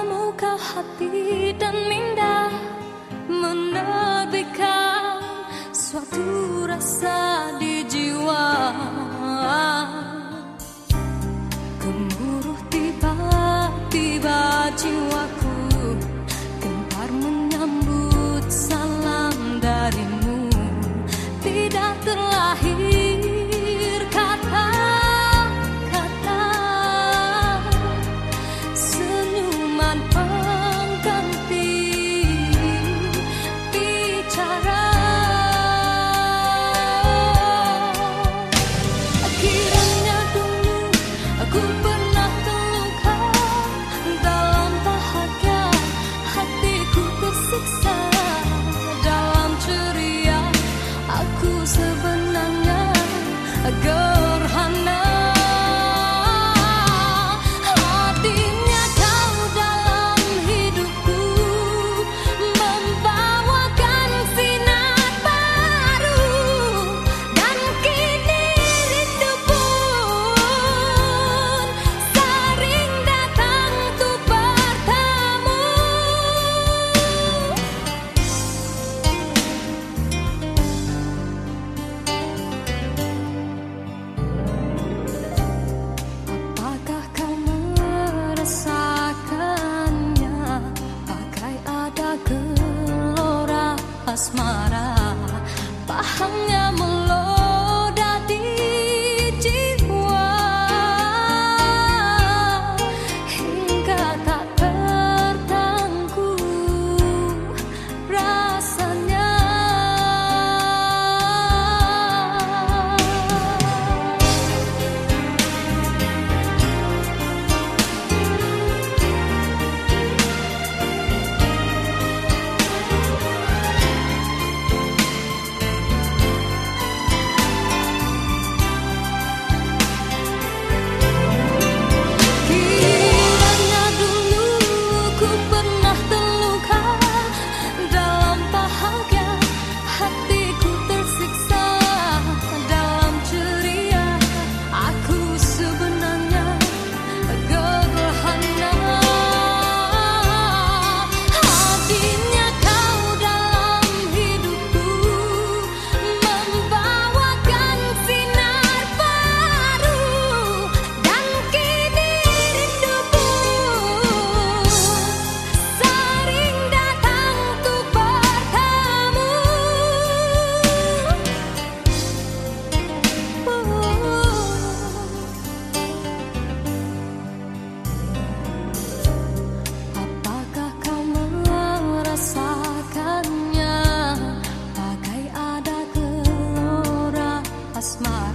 Memukau hati dan minda Menerbitkan suatu rasa smile. my smile.